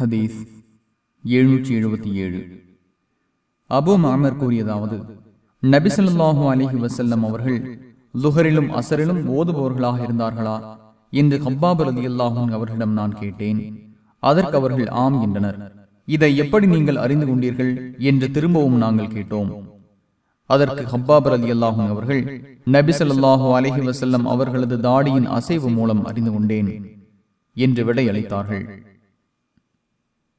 ஹதீஸ் எழுநூற்றி எழுபத்தி ஏழு. அபு மாமர் கூறியதாவது நபிசல்லாஹு அலிஹி வசல்லம் அவர்கள் லுஹரிலும் அசரிலும் ஓதுபவர்களாக இருந்தார்களா என்று ஹப்பாப் ரதி அல்லாஹும் அவர்களிடம் நான் கேட்டேன். அதற்கு அவர்கள் ஆம் என்றனர். இதை எப்படி நீங்கள் அறிந்து கொண்டீர்கள் என்று திரும்பவும் நாங்கள் கேட்டோம். அதற்கு ஹப்பாப் ரதி அல்லாஹும் அவர்கள் நபி ஸல்லல்லாஹு அலைஹி வஸல்லம் அவர்களது தாடியின் அசைவு மூலம் அறிந்து கொண்டேன் என்று விடையளித்தார்கள்